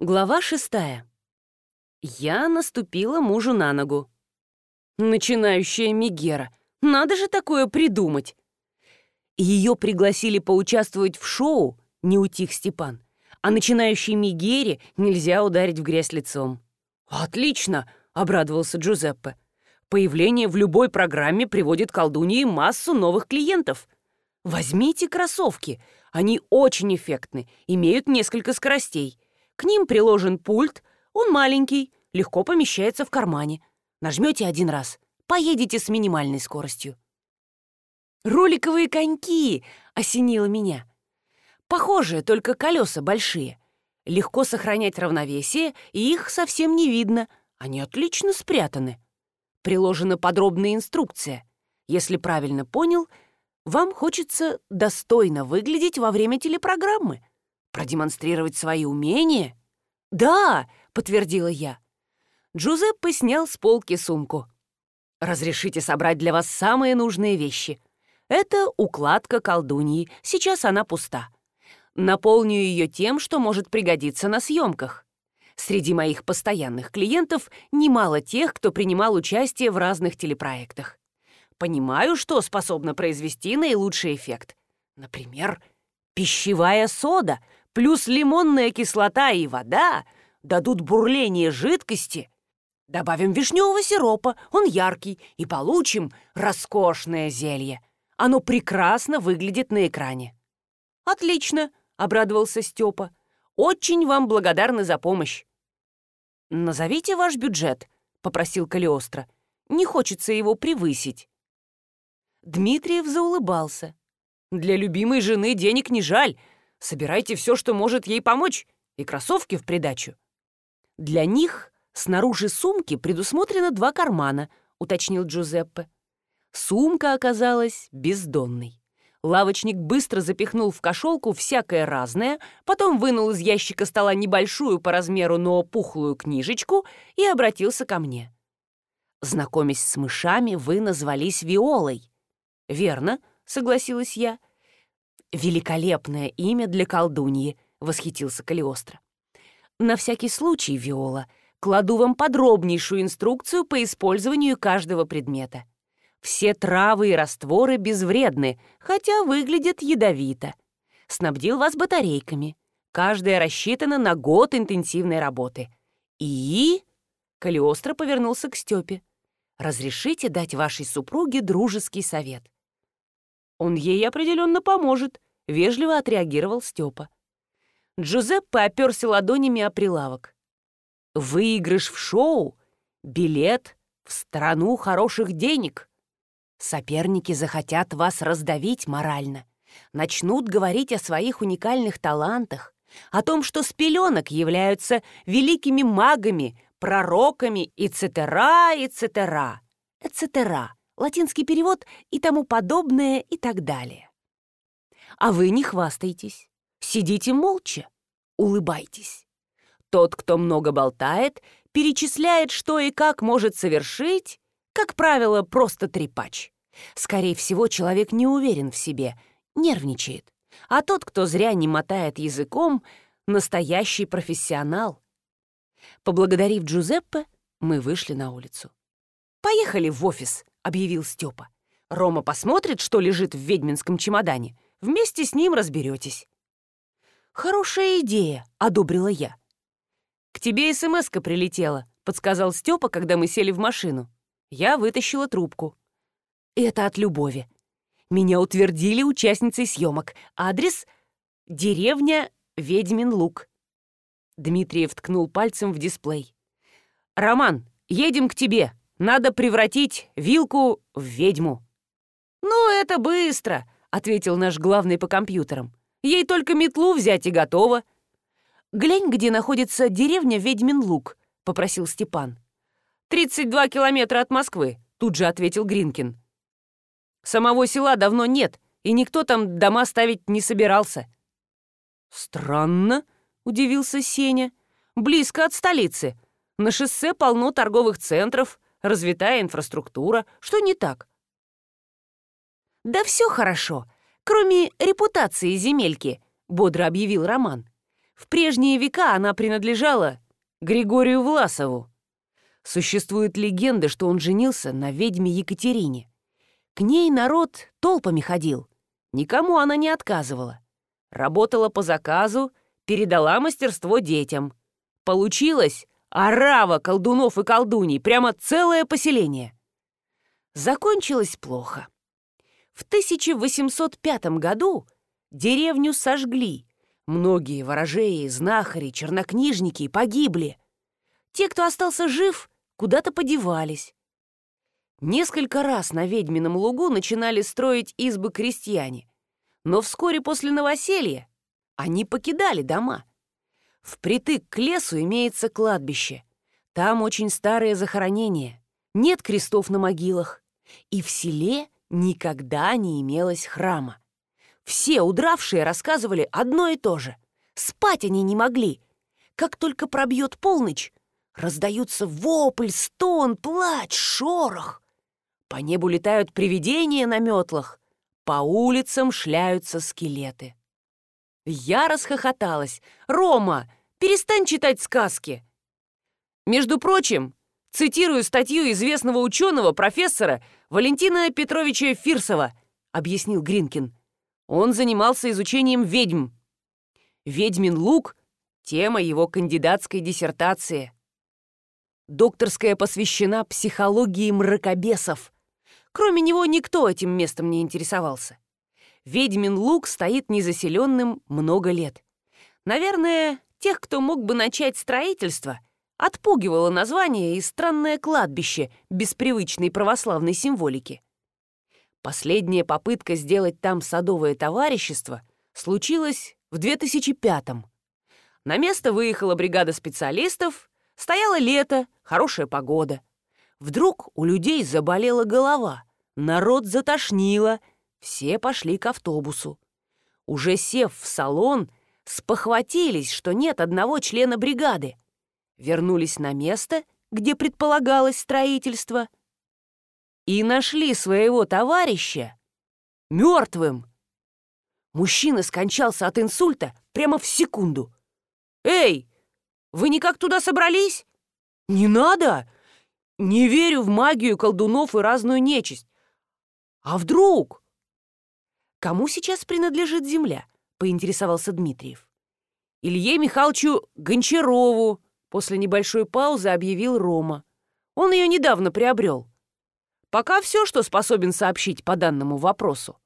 Глава шестая. Я наступила мужу на ногу. Начинающая Мегера. Надо же такое придумать. Ее пригласили поучаствовать в шоу, не утих Степан. А начинающей Мегере нельзя ударить в грязь лицом. «Отлично!» — обрадовался Джузеппе. «Появление в любой программе приводит к массу новых клиентов. Возьмите кроссовки. Они очень эффектны, имеют несколько скоростей». К ним приложен пульт, он маленький, легко помещается в кармане. Нажмете один раз, поедете с минимальной скоростью. «Роликовые коньки!» — осенило меня. «Похожие, только колеса большие. Легко сохранять равновесие, и их совсем не видно. Они отлично спрятаны. Приложена подробная инструкция. Если правильно понял, вам хочется достойно выглядеть во время телепрограммы. Продемонстрировать свои умения? Да, подтвердила я. Джузеппе снял с полки сумку. «Разрешите собрать для вас самые нужные вещи. Это укладка колдуньи, сейчас она пуста. Наполню ее тем, что может пригодиться на съемках. Среди моих постоянных клиентов немало тех, кто принимал участие в разных телепроектах. Понимаю, что способно произвести наилучший эффект. Например, пищевая сода — плюс лимонная кислота и вода дадут бурление жидкости. Добавим вишневого сиропа, он яркий, и получим роскошное зелье. Оно прекрасно выглядит на экране. «Отлично!» — обрадовался Степа. «Очень вам благодарны за помощь!» «Назовите ваш бюджет», — попросил Калиостро. «Не хочется его превысить». Дмитриев заулыбался. «Для любимой жены денег не жаль», собирайте все, что может ей помочь, и кроссовки в придачу. Для них снаружи сумки предусмотрено два кармана, уточнил Джузеппе. Сумка оказалась бездонной. Лавочник быстро запихнул в кошелку всякое разное, потом вынул из ящика стола небольшую по размеру, но пухлую книжечку и обратился ко мне. «Знакомясь с мышами, вы назвались Виолой». «Верно», — согласилась я. «Великолепное имя для колдуньи», — восхитился Калиостро. «На всякий случай, Виола, кладу вам подробнейшую инструкцию по использованию каждого предмета. Все травы и растворы безвредны, хотя выглядят ядовито. Снабдил вас батарейками. Каждая рассчитана на год интенсивной работы. И...» Калиостро повернулся к Степе. «Разрешите дать вашей супруге дружеский совет?» Он ей определенно поможет», — вежливо отреагировал Степа. Джузеппе оперся ладонями о прилавок. «Выигрыш в шоу — билет в страну хороших денег. Соперники захотят вас раздавить морально, начнут говорить о своих уникальных талантах, о том, что с пеленок являются великими магами, пророками и цетера, и цетера, и цетера латинский перевод и тому подобное и так далее. А вы не хвастайтесь, сидите молча, улыбайтесь. Тот, кто много болтает, перечисляет, что и как может совершить, как правило, просто трепач. Скорее всего, человек не уверен в себе, нервничает. А тот, кто зря не мотает языком, настоящий профессионал. Поблагодарив Джузеппе, мы вышли на улицу. «Поехали в офис», — объявил Степа. «Рома посмотрит, что лежит в ведьминском чемодане. Вместе с ним разберетесь». «Хорошая идея», — одобрила я. «К тебе СМС-ка прилетела», — подсказал Степа, когда мы сели в машину. Я вытащила трубку. «Это от Любови. Меня утвердили участницей съемок. Адрес — деревня Ведьмин Лук». Дмитриев ткнул пальцем в дисплей. «Роман, едем к тебе!» Надо превратить вилку в ведьму». «Ну, это быстро», — ответил наш главный по компьютерам. «Ей только метлу взять и готово». «Глянь, где находится деревня Ведьмин Луг», — попросил Степан. «32 километра от Москвы», — тут же ответил Гринкин. «Самого села давно нет, и никто там дома ставить не собирался». «Странно», — удивился Сеня. «Близко от столицы. На шоссе полно торговых центров, развитая инфраструктура. Что не так? «Да все хорошо, кроме репутации земельки», — бодро объявил Роман. «В прежние века она принадлежала Григорию Власову. Существует легенда, что он женился на ведьме Екатерине. К ней народ толпами ходил. Никому она не отказывала. Работала по заказу, передала мастерство детям. Получилось Орава колдунов и колдуней, прямо целое поселение. Закончилось плохо. В 1805 году деревню сожгли. Многие ворожеи, знахари, чернокнижники погибли. Те, кто остался жив, куда-то подевались. Несколько раз на ведьмином лугу начинали строить избы крестьяне. Но вскоре после новоселья они покидали дома – Впритык к лесу имеется кладбище. Там очень старые захоронения. Нет крестов на могилах. И в селе никогда не имелось храма. Все удравшие рассказывали одно и то же. Спать они не могли. Как только пробьет полночь, раздаются вопль, стон, плач, шорох. По небу летают привидения на метлах. По улицам шляются скелеты. Я расхохоталась. «Рома, Перестань читать сказки. Между прочим, цитирую статью известного ученого, профессора Валентина Петровича Фирсова, объяснил Гринкин. Он занимался изучением ведьм. «Ведьмин лук» — тема его кандидатской диссертации. Докторская посвящена психологии мракобесов. Кроме него никто этим местом не интересовался. Ведьмин лук стоит незаселенным много лет. Наверное, тех, кто мог бы начать строительство, отпугивало название и странное кладбище без привычной православной символики. Последняя попытка сделать там садовое товарищество случилась в 2005-м. На место выехала бригада специалистов, стояло лето, хорошая погода. Вдруг у людей заболела голова, народ затошнило, все пошли к автобусу. Уже сев в салон, спохватились, что нет одного члена бригады. Вернулись на место, где предполагалось строительство, и нашли своего товарища мертвым. Мужчина скончался от инсульта прямо в секунду. «Эй, вы никак туда собрались?» «Не надо! Не верю в магию колдунов и разную нечисть. А вдруг?» «Кому сейчас принадлежит земля?» поинтересовался Дмитриев. «Илье Михалчу Гончарову», — после небольшой паузы объявил Рома. «Он ее недавно приобрел. Пока все, что способен сообщить по данному вопросу».